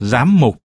giám mục.